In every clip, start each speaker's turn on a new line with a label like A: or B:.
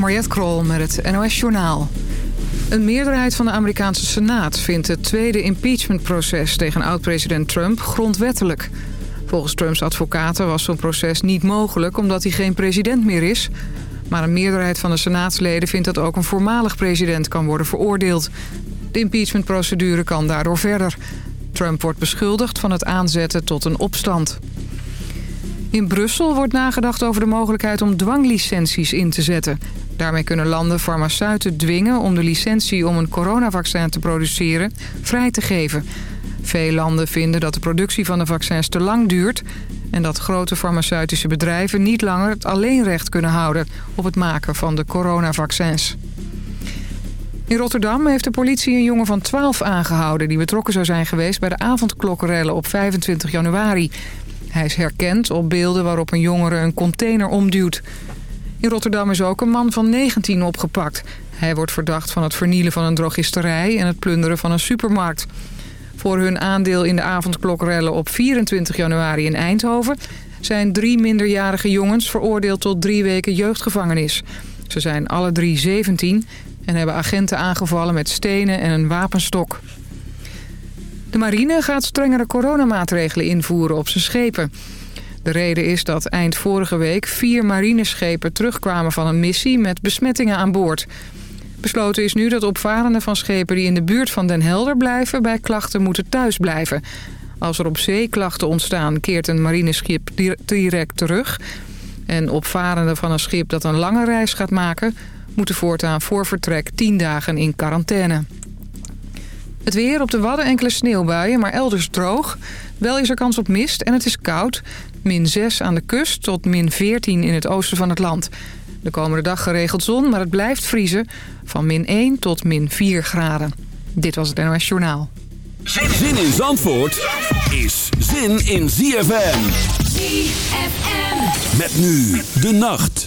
A: Mariette Krol met het NOS Journaal. Een meerderheid van de Amerikaanse Senaat vindt het tweede impeachmentproces tegen oud-president Trump grondwettelijk. Volgens Trumps advocaten was zo'n proces niet mogelijk omdat hij geen president meer is. Maar een meerderheid van de Senaatsleden vindt dat ook een voormalig president kan worden veroordeeld. De impeachmentprocedure kan daardoor verder. Trump wordt beschuldigd van het aanzetten tot een opstand. In Brussel wordt nagedacht over de mogelijkheid om dwanglicenties in te zetten. Daarmee kunnen landen farmaceuten dwingen om de licentie om een coronavaccin te produceren vrij te geven. Veel landen vinden dat de productie van de vaccins te lang duurt... en dat grote farmaceutische bedrijven niet langer het alleenrecht kunnen houden... op het maken van de coronavaccins. In Rotterdam heeft de politie een jongen van 12 aangehouden... die betrokken zou zijn geweest bij de avondklokkerellen op 25 januari. Hij is herkend op beelden waarop een jongere een container omduwt. In Rotterdam is ook een man van 19 opgepakt. Hij wordt verdacht van het vernielen van een drogisterij en het plunderen van een supermarkt. Voor hun aandeel in de avondklokrellen op 24 januari in Eindhoven... zijn drie minderjarige jongens veroordeeld tot drie weken jeugdgevangenis. Ze zijn alle drie 17 en hebben agenten aangevallen met stenen en een wapenstok. De marine gaat strengere coronamaatregelen invoeren op zijn schepen. De reden is dat eind vorige week vier marineschepen terugkwamen van een missie met besmettingen aan boord. Besloten is nu dat opvarenden van schepen die in de buurt van Den Helder blijven... bij klachten moeten thuisblijven. Als er op zee klachten ontstaan, keert een marineschip direct terug. En opvarenden van een schip dat een lange reis gaat maken... moeten voortaan voor vertrek tien dagen in quarantaine. Het weer op de Wadden enkele sneeuwbuien, maar elders droog. Wel is er kans op mist en het is koud. Min 6 aan de kust tot min 14 in het oosten van het land. De komende dag geregeld zon, maar het blijft vriezen. Van min 1 tot min 4 graden. Dit was het NOS Journaal.
B: Zin in Zandvoort is zin in ZFM.
C: ZFM.
B: Met nu de nacht.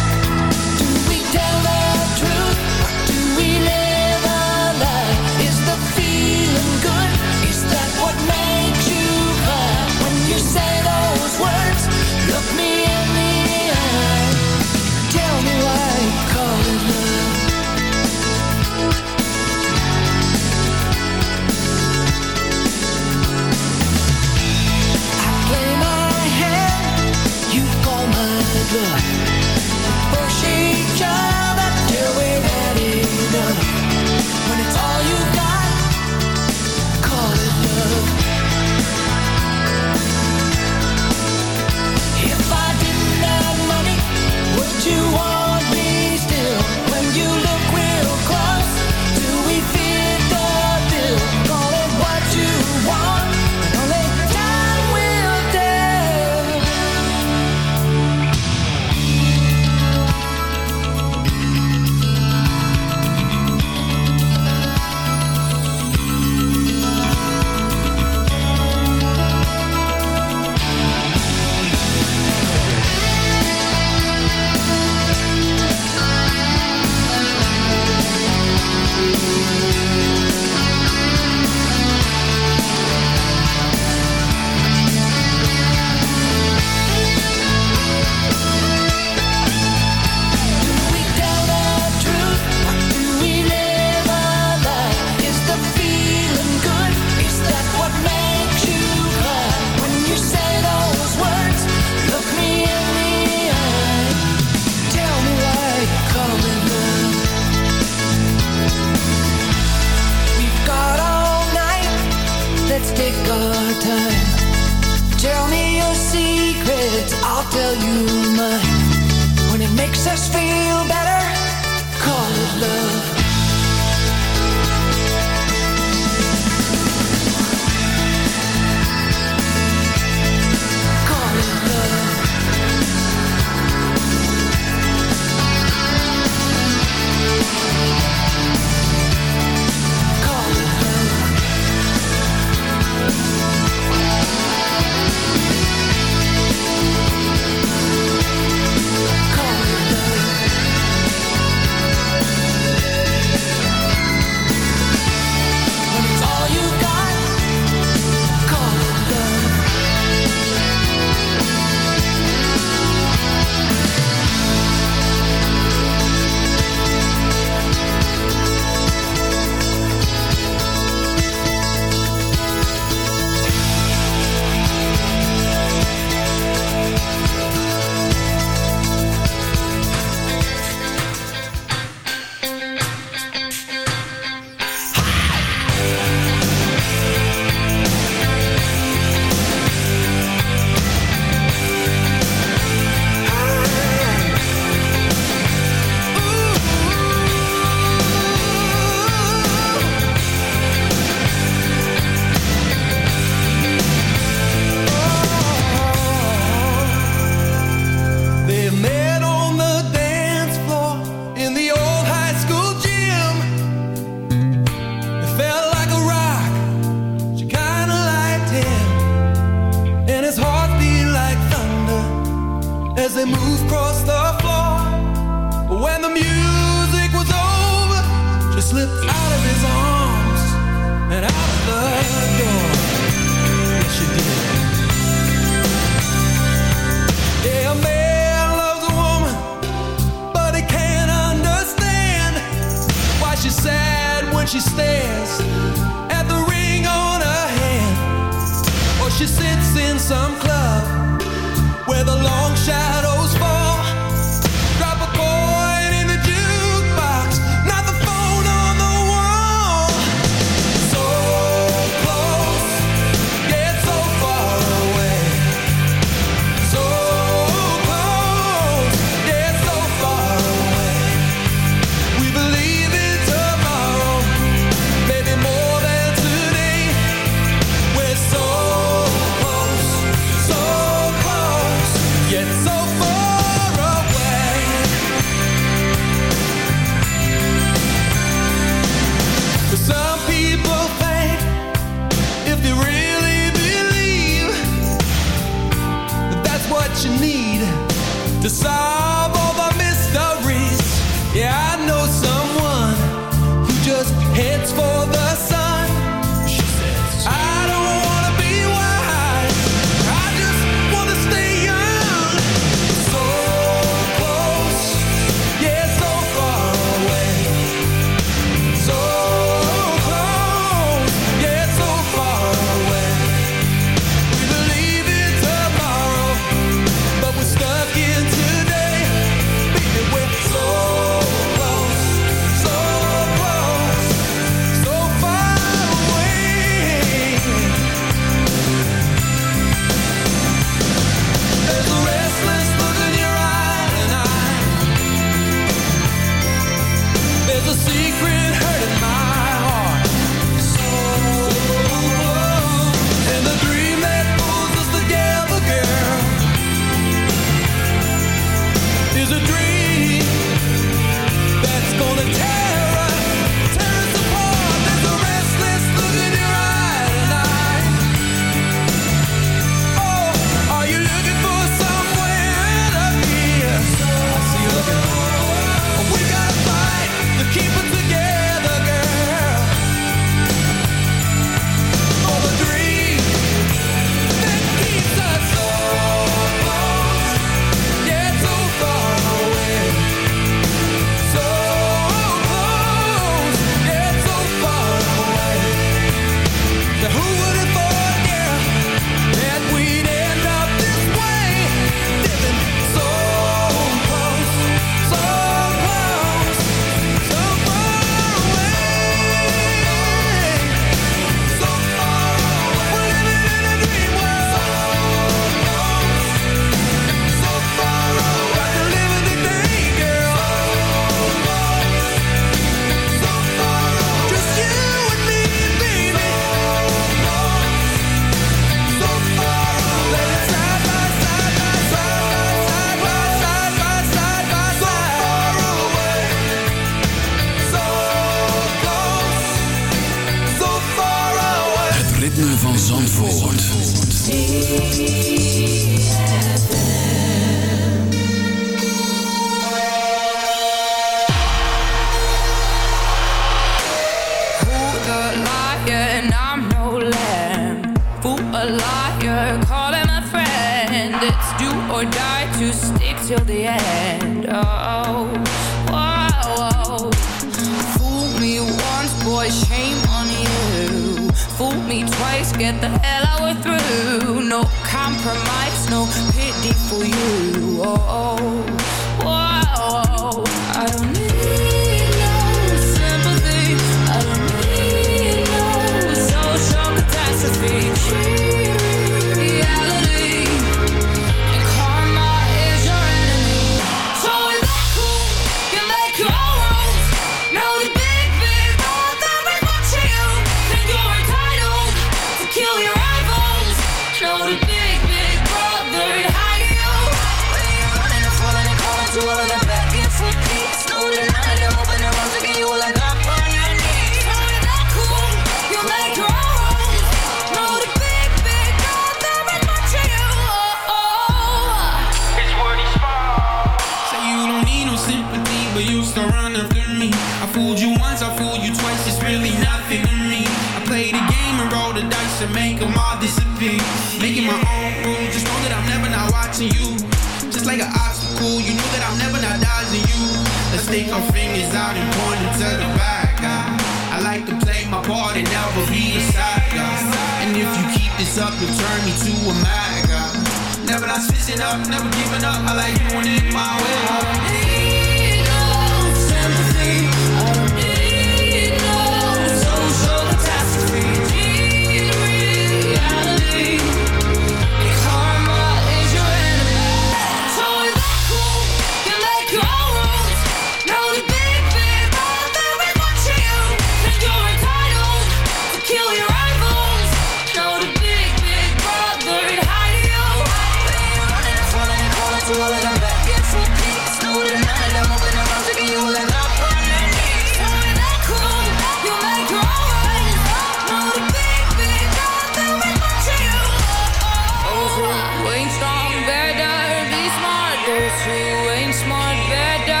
D: smart
C: bed.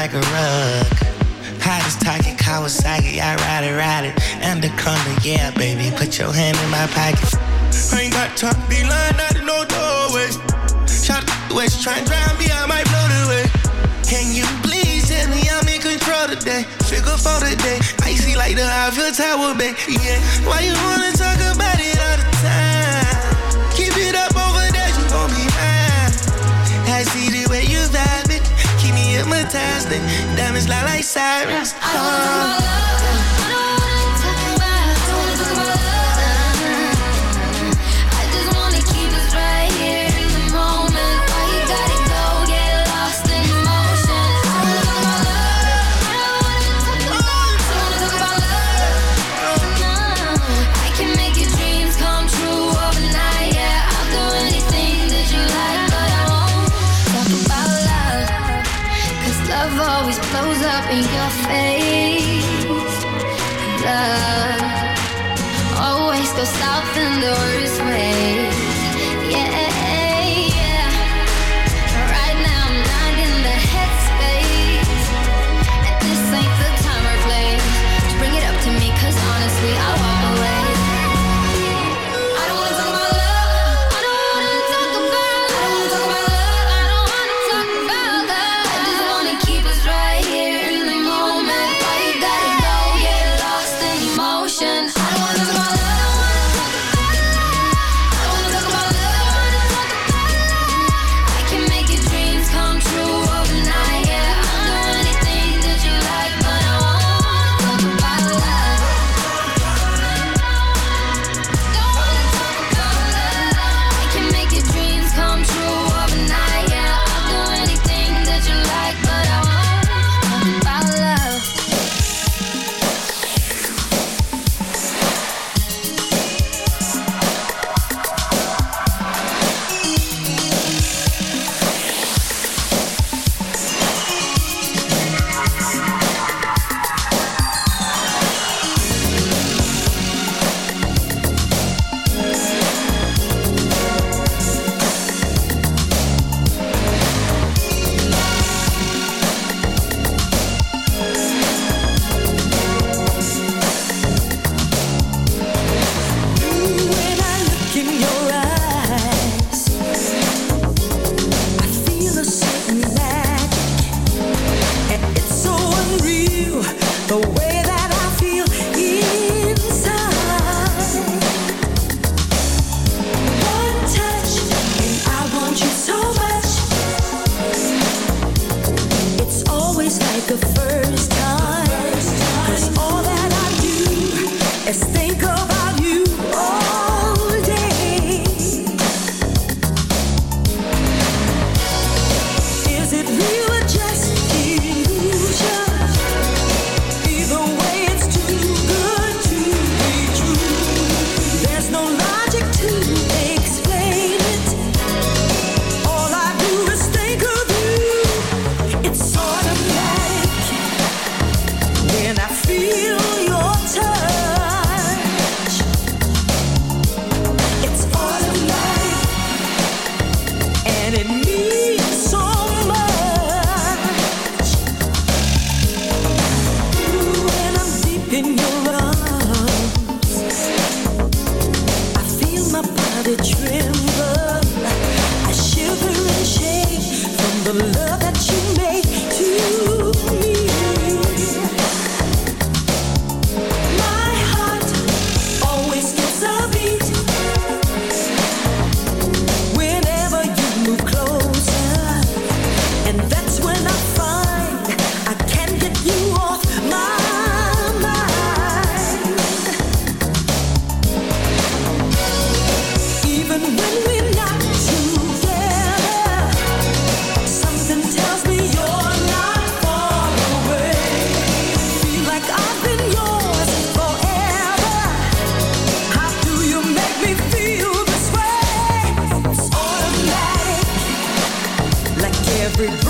E: like
F: a rug. Hot as Taki Kawasaki, I ride it, ride it. Undercover, yeah, baby, put your hand in my pocket. I ain't got time to be lying out of no doorway. Shot the way she try and drown me, I might blow the way. Can you please tell me I'm in control today? Figure for today, icy like the Eiffel Tower, baby. Yeah, why you wanna talk? Valentine's Day. Like sirens.
G: Oh. feel every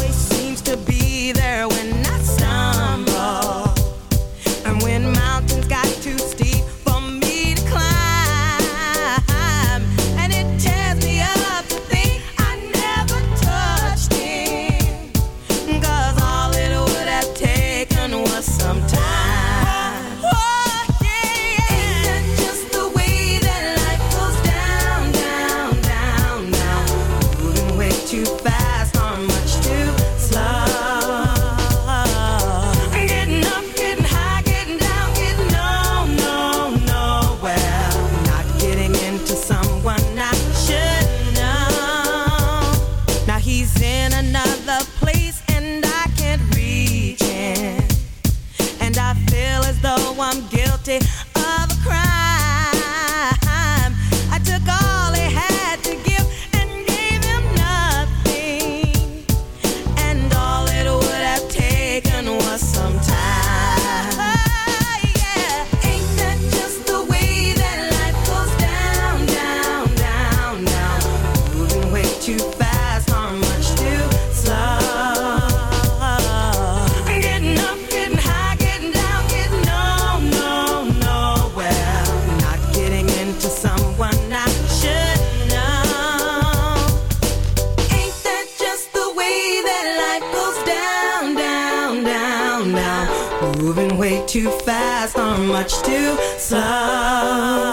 H: much too slow.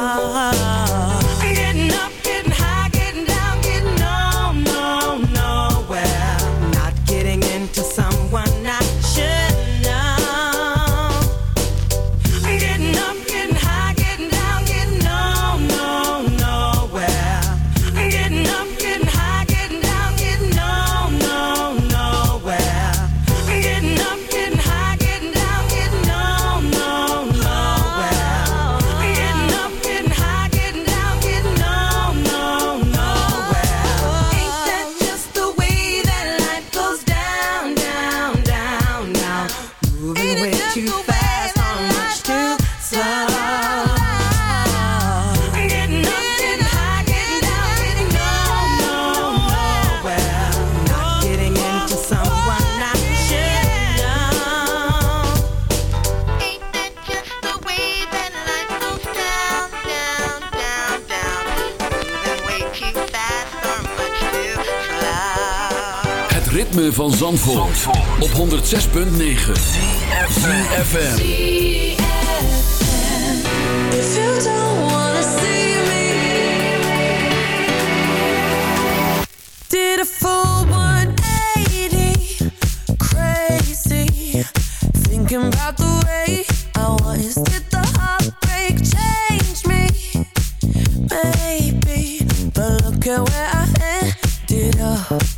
I: at where I ended up.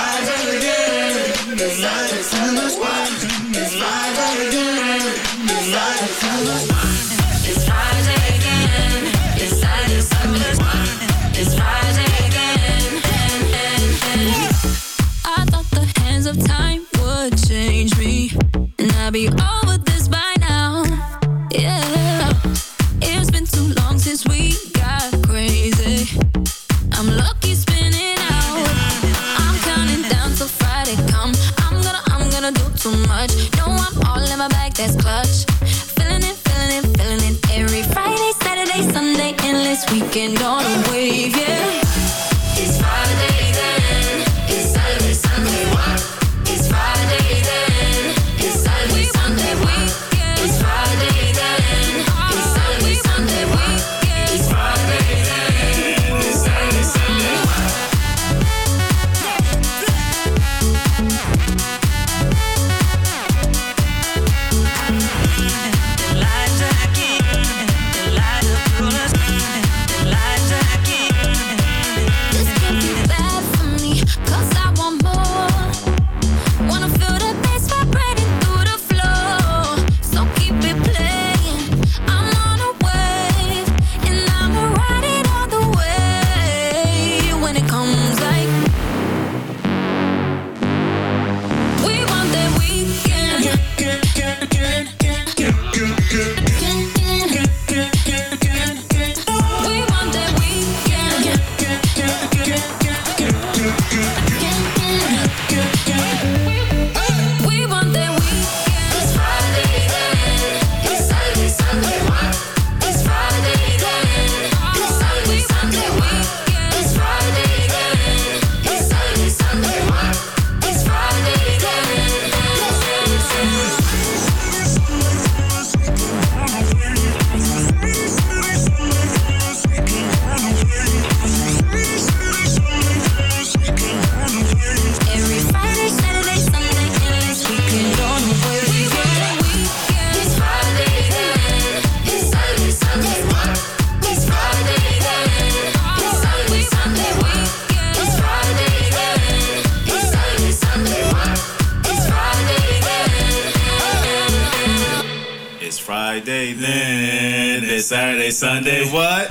J: Sunday,
E: what?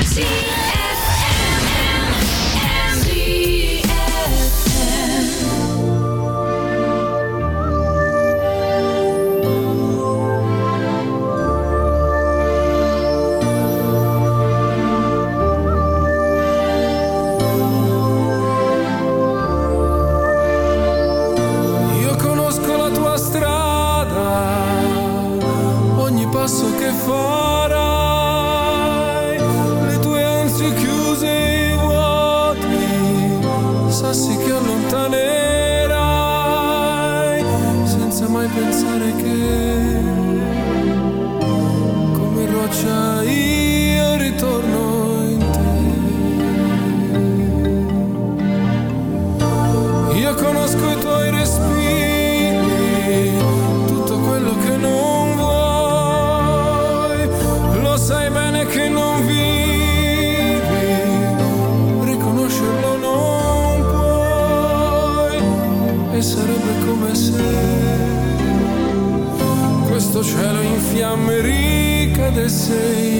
K: Cielo in fiamme ricadesse. in